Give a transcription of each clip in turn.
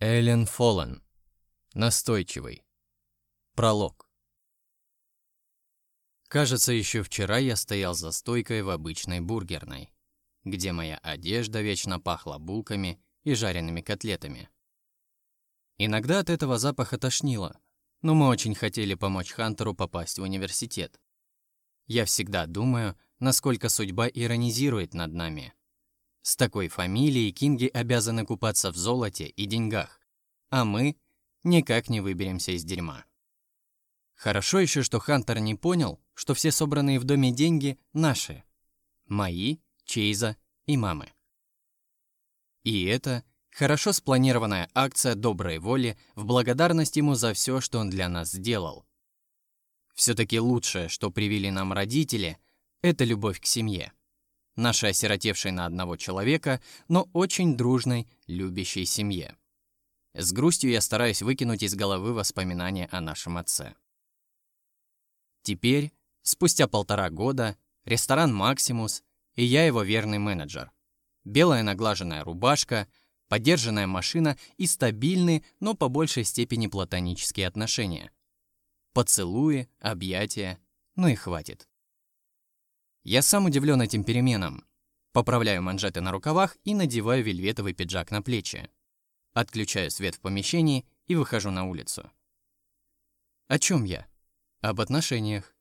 Эллен Фоллен. Настойчивый. Пролог. Кажется, еще вчера я стоял за стойкой в обычной бургерной, где моя одежда вечно пахла булками и жареными котлетами. Иногда от этого запаха тошнило, но мы очень хотели помочь Хантеру попасть в университет. Я всегда думаю, насколько судьба иронизирует над нами – с такой фамилией Кинги обязаны купаться в золоте и деньгах, а мы никак не выберемся из дерьма. Хорошо еще, что Хантер не понял, что все собранные в доме деньги наши. Мои, Чейза и мамы. И это хорошо спланированная акция доброй воли в благодарность ему за все, что он для нас сделал. Все-таки лучшее, что привили нам родители, это любовь к семье нашей осиротевшей на одного человека, но очень дружной, любящей семье. С грустью я стараюсь выкинуть из головы воспоминания о нашем отце. Теперь, спустя полтора года, ресторан «Максимус» и я его верный менеджер. Белая наглаженная рубашка, подержанная машина и стабильные, но по большей степени платонические отношения. Поцелуи, объятия, ну и хватит. Я сам удивлен этим переменам. Поправляю манжеты на рукавах и надеваю вельветовый пиджак на плечи. Отключаю свет в помещении и выхожу на улицу. О чем я? Об отношениях.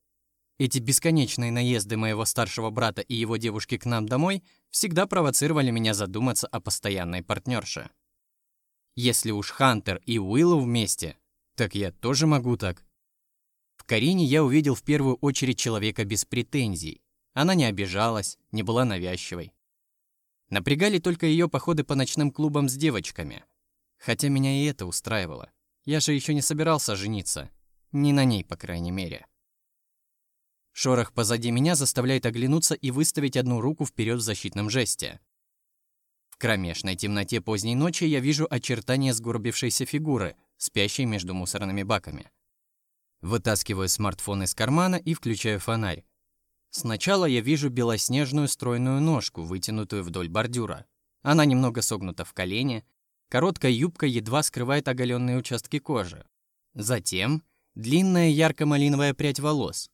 Эти бесконечные наезды моего старшего брата и его девушки к нам домой всегда провоцировали меня задуматься о постоянной партнерше. Если уж Хантер и Уиллоу вместе, так я тоже могу так. В Карине я увидел в первую очередь человека без претензий, она не обижалась, не была навязчивой. Напрягали только ее походы по ночным клубам с девочками. Хотя меня и это устраивало. Я же еще не собирался жениться. Не на ней, по крайней мере. Шорох позади меня заставляет оглянуться и выставить одну руку вперед в защитном жесте. В кромешной темноте поздней ночи я вижу очертания сгорбившейся фигуры, спящей между мусорными баками. Вытаскиваю смартфон из кармана и включаю фонарь. Сначала я вижу белоснежную стройную ножку, вытянутую вдоль бордюра. Она немного согнута в колене, короткая юбка едва скрывает оголенные участки кожи. Затем длинная ярко-малиновая прядь волос.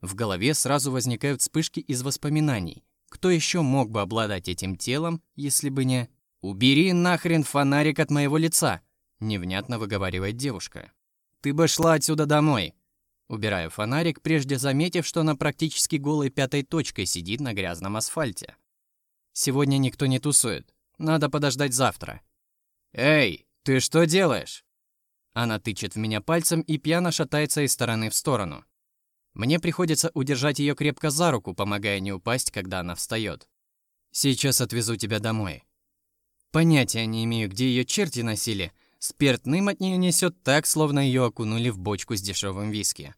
В голове сразу возникают вспышки из воспоминаний. Кто еще мог бы обладать этим телом, если бы не... «Убери нахрен фонарик от моего лица!» — невнятно выговаривает девушка. «Ты бы шла отсюда домой!» Убираю фонарик, прежде заметив, что она практически голой пятой точкой сидит на грязном асфальте. Сегодня никто не тусует. Надо подождать завтра. «Эй, ты что делаешь?» Она тычет в меня пальцем и пьяно шатается из стороны в сторону. Мне приходится удержать ее крепко за руку, помогая не упасть, когда она встает. «Сейчас отвезу тебя домой». Понятия не имею, где ее черти носили, Спиртным от нее несет так, словно ее окунули в бочку с дешевым виски.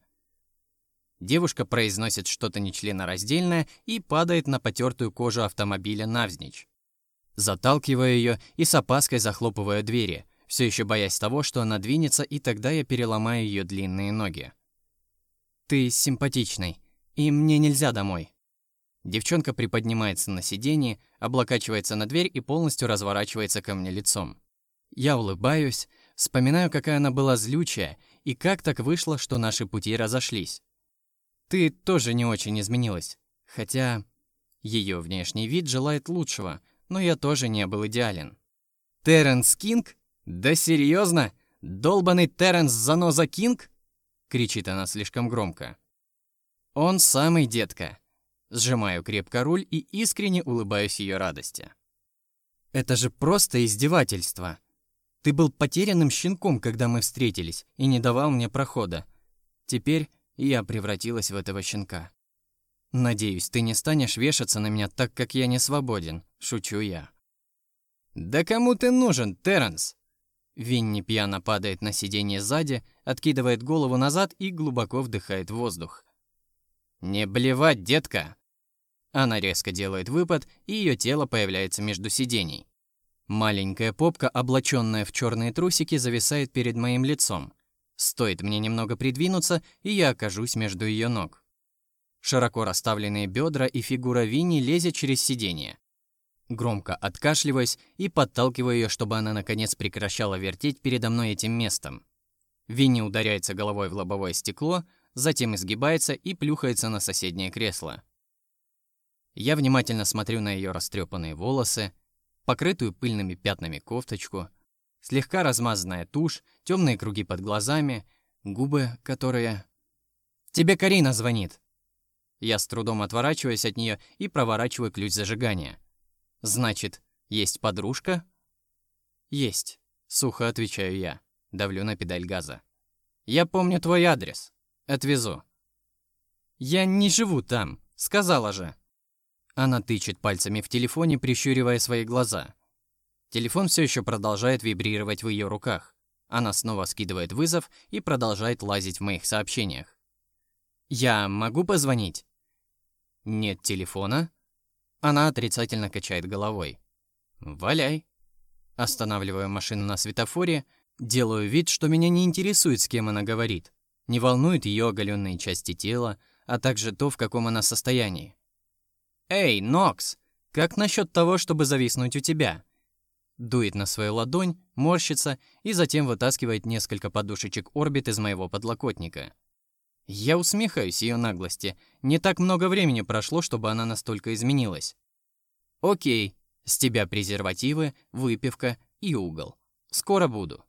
Девушка произносит что-то нечленораздельное и падает на потертую кожу автомобиля навзничь. Заталкиваю ее и с опаской захлопываю двери, все еще боясь того, что она двинется, и тогда я переломаю ее длинные ноги. «Ты симпатичный, и мне нельзя домой». Девчонка приподнимается на сиденье, облокачивается на дверь и полностью разворачивается ко мне лицом. Я улыбаюсь, вспоминаю, какая она была злючая, и как так вышло, что наши пути разошлись. Ты тоже не очень изменилась, хотя ее внешний вид желает лучшего, но я тоже не был идеален. Терренс Кинг? Да серьезно? Долбанный Терренс Заноза Кинг? кричит она слишком громко. Он самый детка. Сжимаю крепко руль и искренне улыбаюсь ее радости. Это же просто издевательство. Ты был потерянным щенком, когда мы встретились, и не давал мне прохода. Теперь я превратилась в этого щенка. Надеюсь, ты не станешь вешаться на меня так, как я не свободен, шучу я. Да кому ты нужен, Терренс? Винни пьяно падает на сиденье сзади, откидывает голову назад и глубоко вдыхает воздух. «Не блевать, детка!» Она резко делает выпад, и ее тело появляется между сидений. Маленькая попка, облаченная в черные трусики, зависает перед моим лицом. Стоит мне немного придвинуться, и я окажусь между ее ног. Широко расставленные бедра и фигура Винни лезет через сиденье. Громко откашливаясь и подталкиваю ее, чтобы она наконец прекращала вертеть передо мной этим местом. Винни ударяется головой в лобовое стекло, затем изгибается и плюхается на соседнее кресло. Я внимательно смотрю на ее растрепанные волосы, покрытую пыльными пятнами кофточку, слегка размазанная тушь, темные круги под глазами, губы, которые... «Тебе Карина звонит!» Я с трудом отворачиваюсь от нее и проворачиваю ключ зажигания. «Значит, есть подружка?» «Есть», — сухо отвечаю я. Давлю на педаль газа. «Я помню твой адрес. Отвезу». «Я не живу там, сказала же». Она тычет пальцами в телефоне, прищуривая свои глаза. Телефон все еще продолжает вибрировать в ее руках. Она снова скидывает вызов и продолжает лазить в моих сообщениях. «Я могу позвонить?» «Нет телефона?» Она отрицательно качает головой. «Валяй». Останавливаю машину на светофоре, делаю вид, что меня не интересует, с кем она говорит. Не волнует ее оголенные части тела, а также то, в каком она состоянии. «Эй, Нокс, как насчет того, чтобы зависнуть у тебя?» Дует на свою ладонь, морщится и затем вытаскивает несколько подушечек орбит из моего подлокотника. Я усмехаюсь ее наглости. Не так много времени прошло, чтобы она настолько изменилась. Окей, с тебя презервативы, выпивка и угол. Скоро буду.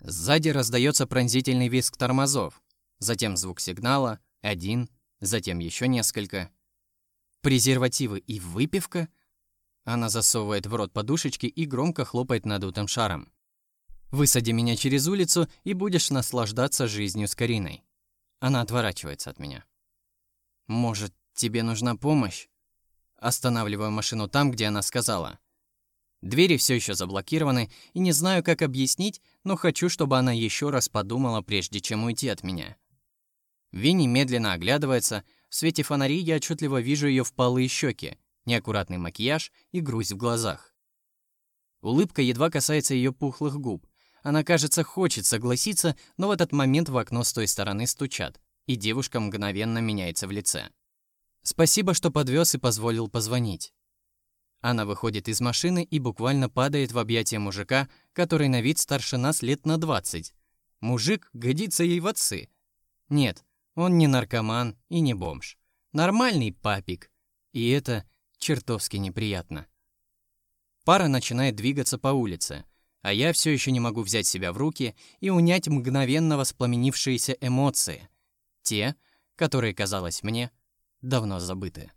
Сзади раздается пронзительный визг тормозов. Затем звук сигнала, один, затем еще несколько. Презервативы и выпивка? Она засовывает в рот подушечки и громко хлопает надутым шаром. «Высади меня через улицу, и будешь наслаждаться жизнью с Кариной». Она отворачивается от меня. «Может, тебе нужна помощь?» Останавливаю машину там, где она сказала. Двери все еще заблокированы, и не знаю, как объяснить, но хочу, чтобы она еще раз подумала, прежде чем уйти от меня. Винни медленно оглядывается. В свете фонари я отчетливо вижу ее впалые щеки, неаккуратный макияж и грусть в глазах. Улыбка едва касается ее пухлых губ, она, кажется, хочет согласиться, но в этот момент в окно с той стороны стучат, и девушка мгновенно меняется в лице. Спасибо, что подвез и позволил позвонить. Она выходит из машины и буквально падает в объятия мужика, который на вид старше нас лет на 20. Мужик годится ей в отцы. Нет, он не наркоман и не бомж. Нормальный папик. И это чертовски неприятно. Пара начинает двигаться по улице – а я все еще не могу взять себя в руки и унять мгновенно воспламенившиеся эмоции, те, которые, казалось мне, давно забыты.